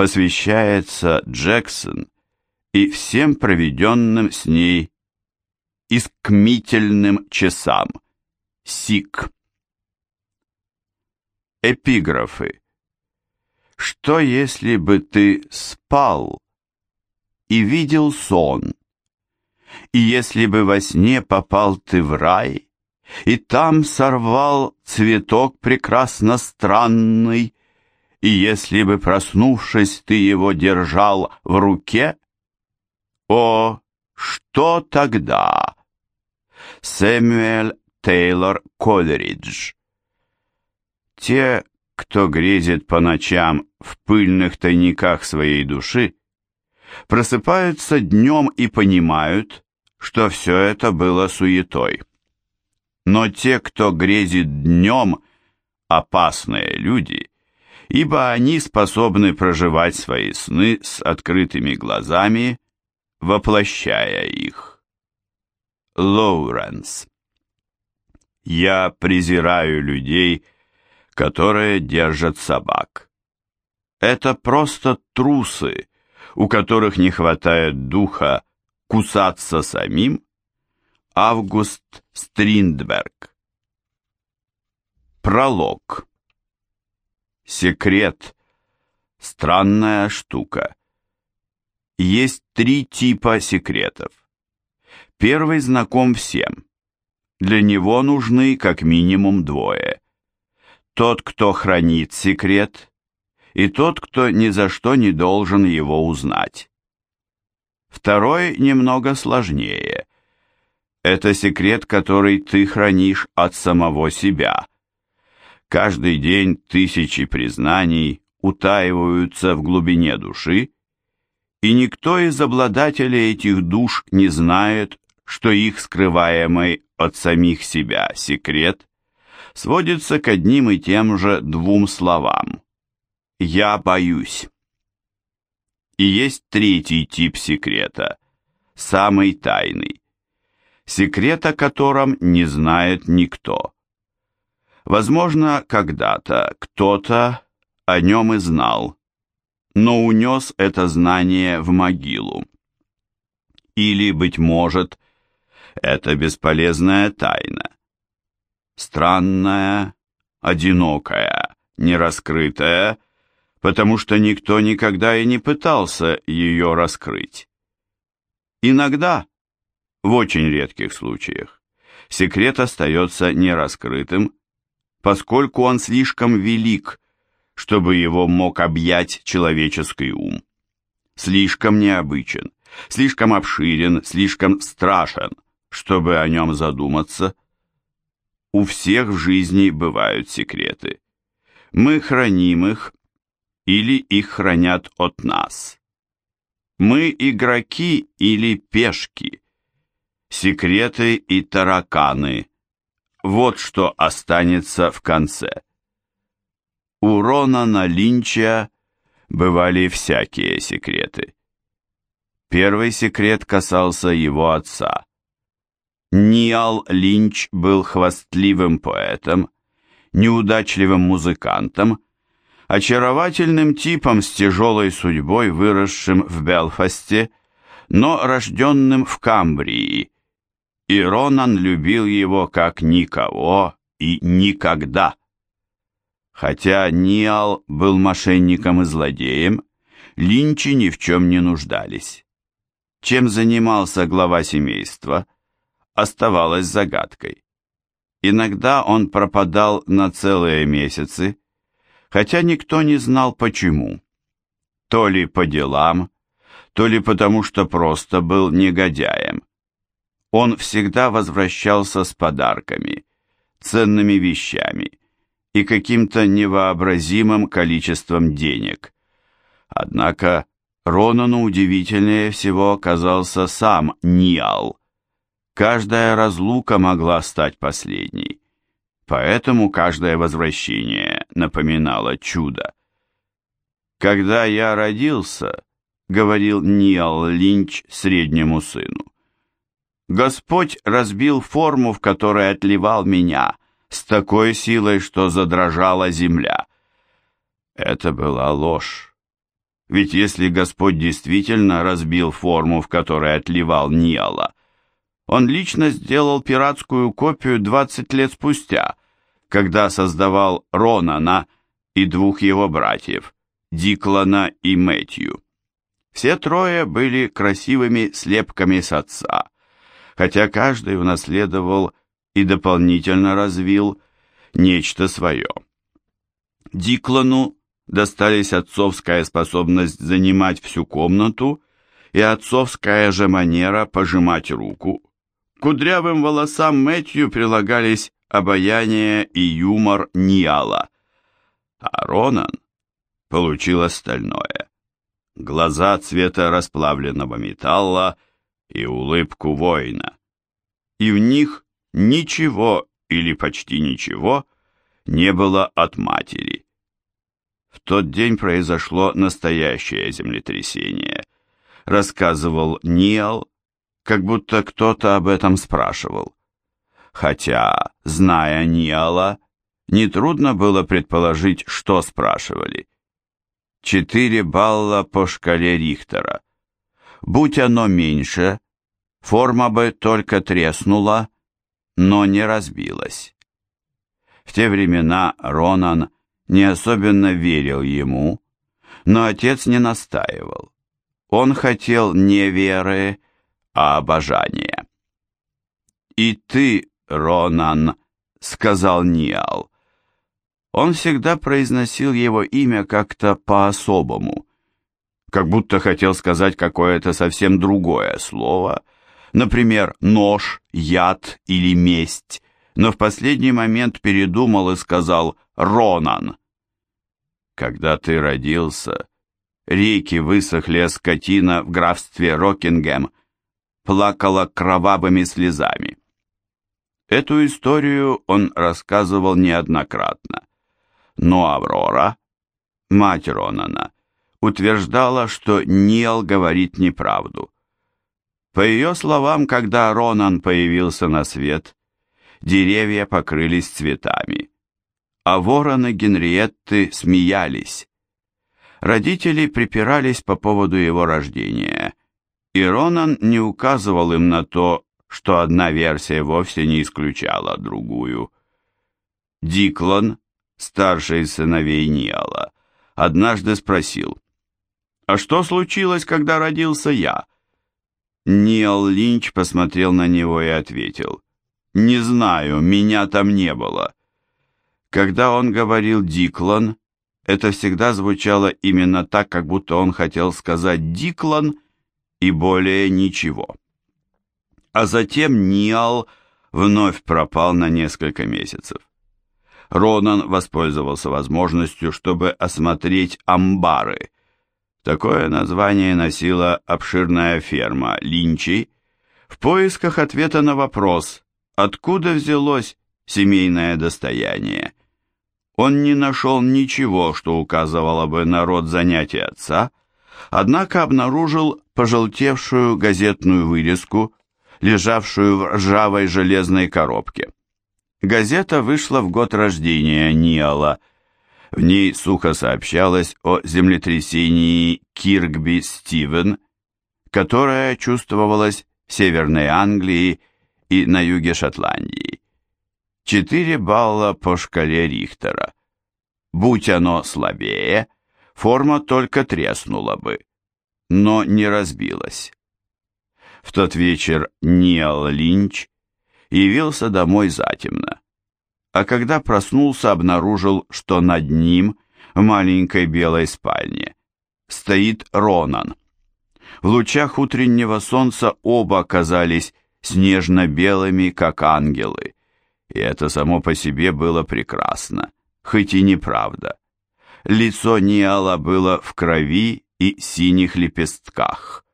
посвящается Джексон и всем проведенным с ней искмительным часам. Сик. Эпиграфы. Что если бы ты спал и видел сон, и если бы во сне попал ты в рай, и там сорвал цветок прекрасно странный, и если бы, проснувшись, ты его держал в руке, о, что тогда? Сэмюэль Тейлор Колеридж Те, кто грезит по ночам в пыльных тайниках своей души, просыпаются днем и понимают, что все это было суетой. Но те, кто грезит днем, опасные люди, ибо они способны проживать свои сны с открытыми глазами, воплощая их. Лоуренс Я презираю людей, которые держат собак. Это просто трусы, у которых не хватает духа кусаться самим? Август Стриндберг Пролог Секрет – странная штука. Есть три типа секретов. Первый знаком всем. Для него нужны как минимум двое. Тот, кто хранит секрет, и тот, кто ни за что не должен его узнать. Второй немного сложнее. Это секрет, который ты хранишь от самого себя – Каждый день тысячи признаний утаиваются в глубине души, и никто из обладателей этих душ не знает, что их скрываемый от самих себя секрет сводится к одним и тем же двум словам «Я боюсь». И есть третий тип секрета, самый тайный, секрет о котором не знает никто. Возможно, когда-то кто-то о нем и знал, но унес это знание в могилу. Или, быть может, это бесполезная тайна. Странная, одинокая, нераскрытая, потому что никто никогда и не пытался ее раскрыть. Иногда, в очень редких случаях, секрет остается нераскрытым, поскольку он слишком велик, чтобы его мог объять человеческий ум. Слишком необычен, слишком обширен, слишком страшен, чтобы о нем задуматься. У всех в жизни бывают секреты. Мы храним их, или их хранят от нас. Мы игроки или пешки, секреты и тараканы, вот что останется в конце. У Ронана Линча бывали всякие секреты. Первый секрет касался его отца. Ниал Линч был хвастливым поэтом, неудачливым музыкантом, очаровательным типом с тяжелой судьбой, выросшим в Белфасте, но рожденным в Камбрии, и Ронан любил его как никого и никогда. Хотя Ниал был мошенником и злодеем, Линчи ни в чем не нуждались. Чем занимался глава семейства, оставалось загадкой. Иногда он пропадал на целые месяцы, хотя никто не знал почему. То ли по делам, то ли потому что просто был негодяем он всегда возвращался с подарками, ценными вещами и каким-то невообразимым количеством денег. Однако Ронану удивительнее всего оказался сам Ниал. Каждая разлука могла стать последней, поэтому каждое возвращение напоминало чудо. «Когда я родился», — говорил Ниал Линч среднему сыну, Господь разбил форму, в которой отливал меня, с такой силой, что задрожала земля. Это была ложь. Ведь если Господь действительно разбил форму, в которой отливал Ниала, он лично сделал пиратскую копию 20 лет спустя, когда создавал Ронана и двух его братьев, Диклана и Мэтью. Все трое были красивыми слепками с отца, хотя каждый унаследовал и дополнительно развил нечто свое. Диклану достались отцовская способность занимать всю комнату и отцовская же манера пожимать руку. Кудрявым волосам Мэтью прилагались обаяние и юмор Ниала, а Ронан получил остальное. Глаза цвета расплавленного металла и улыбку воина. И в них ничего или почти ничего не было от матери. В тот день произошло настоящее землетрясение, рассказывал Ниал, как будто кто-то об этом спрашивал. Хотя, зная Ниала, нетрудно было предположить, что спрашивали. Четыре балла по шкале Рихтера. Будь оно меньше, форма бы только треснула, но не разбилась. В те времена Ронан не особенно верил ему, но отец не настаивал. Он хотел не веры, а обожания. «И ты, Ронан», — сказал Ниал. Он всегда произносил его имя как-то по-особому, как будто хотел сказать какое-то совсем другое слово, например, нож, яд или месть, но в последний момент передумал и сказал «Ронан». Когда ты родился, реки высохли, а скотина в графстве Рокингем плакала кровавыми слезами. Эту историю он рассказывал неоднократно, но Аврора, мать Ронана, утверждала, что Нил говорит неправду. По ее словам, когда Ронан появился на свет, деревья покрылись цветами, а вороны Генриетты смеялись. Родители припирались по поводу его рождения, и Ронан не указывал им на то, что одна версия вовсе не исключала другую. Диклан, старший сыновей Ниала, однажды спросил, «А что случилось, когда родился я?» Ниал Линч посмотрел на него и ответил, «Не знаю, меня там не было». Когда он говорил «Диклан», это всегда звучало именно так, как будто он хотел сказать «Диклан» и более ничего. А затем Ниал вновь пропал на несколько месяцев. Ронан воспользовался возможностью, чтобы осмотреть амбары. Такое название носила обширная ферма Линчей в поисках ответа на вопрос, откуда взялось семейное достояние. Он не нашел ничего, что указывало бы на род занятий отца, однако обнаружил пожелтевшую газетную вырезку, лежавшую в ржавой железной коробке. Газета вышла в год рождения Ниала. В ней сухо сообщалось о землетрясении Киркби-Стивен, которое чувствовалось в Северной Англии и на юге Шотландии. Четыре балла по шкале Рихтера. Будь оно слабее, форма только треснула бы, но не разбилась. В тот вечер Ниал Линч явился домой затемно, а когда проснулся, обнаружил, что над ним, в маленькой белой спальне, стоит Ронан. В лучах утреннего солнца оба казались снежно-белыми, как ангелы, и это само по себе было прекрасно, хоть и неправда. Лицо Ниала было в крови и синих лепестках.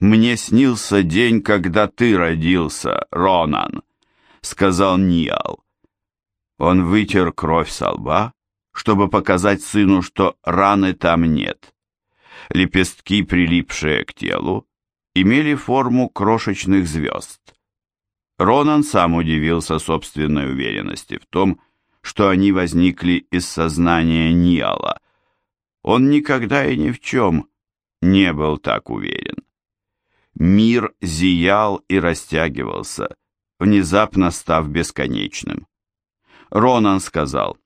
«Мне снился день, когда ты родился, Ронан», — сказал Ниал. Он вытер кровь со лба, чтобы показать сыну, что раны там нет. Лепестки, прилипшие к телу, имели форму крошечных звезд. Ронан сам удивился собственной уверенности в том, что они возникли из сознания Ниала. Он никогда и ни в чем не был так уверен. Мир зиял и растягивался, внезапно став бесконечным. Ронан сказал,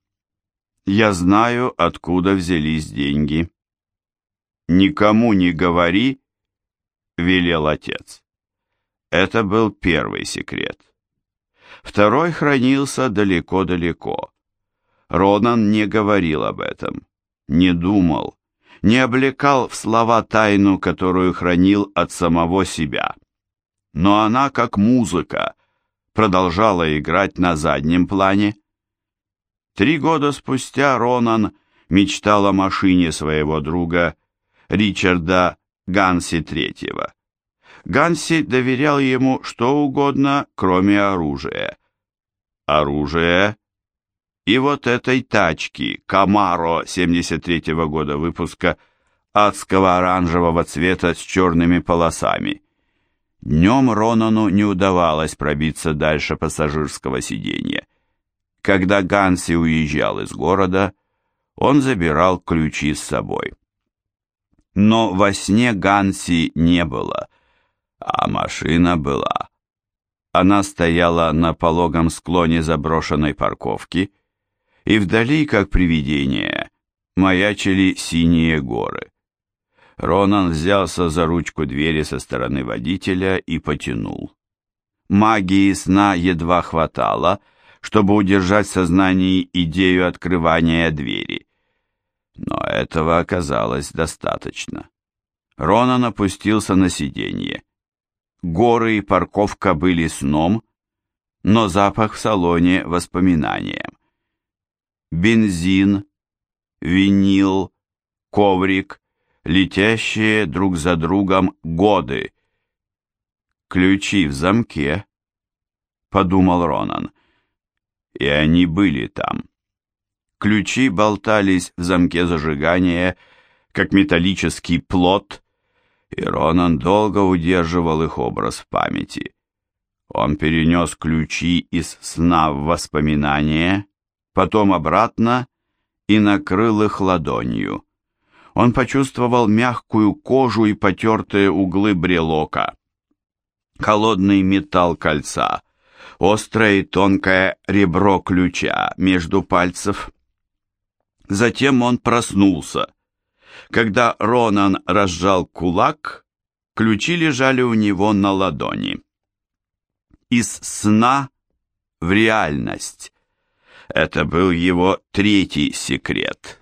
«Я знаю, откуда взялись деньги». «Никому не говори», — велел отец. Это был первый секрет. Второй хранился далеко-далеко. Ронан не говорил об этом, не думал, не облекал в слова тайну, которую хранил от самого себя. Но она, как музыка, продолжала играть на заднем плане. Три года спустя Ронан мечтал о машине своего друга Ричарда Ганси Третьего. Ганси доверял ему что угодно, кроме оружия. Оружие и вот этой тачки Камаро 73-го года выпуска адского оранжевого цвета с черными полосами. Днем Ронану не удавалось пробиться дальше пассажирского сиденья. Когда Ганси уезжал из города, он забирал ключи с собой. Но во сне Ганси не было, а машина была. Она стояла на пологом склоне заброшенной парковки, и вдали, как привидение, маячили синие горы. Ронан взялся за ручку двери со стороны водителя и потянул. Магии сна едва хватало, чтобы удержать в сознании идею открывания двери. Но этого оказалось достаточно. Ронан опустился на сиденье. Горы и парковка были сном, но запах в салоне воспоминанием. Бензин, винил, коврик, летящие друг за другом годы. Ключи в замке, подумал Ронан, и они были там. Ключи болтались в замке зажигания, как металлический плот, и Ронан долго удерживал их образ в памяти. Он перенес ключи из сна в воспоминания, потом обратно и накрыл их ладонью. Он почувствовал мягкую кожу и потертые углы брелока, холодный металл кольца, острое и тонкое ребро ключа между пальцев. Затем он проснулся. Когда Ронан разжал кулак, ключи лежали у него на ладони. Из сна в реальность. Это был его третий секрет.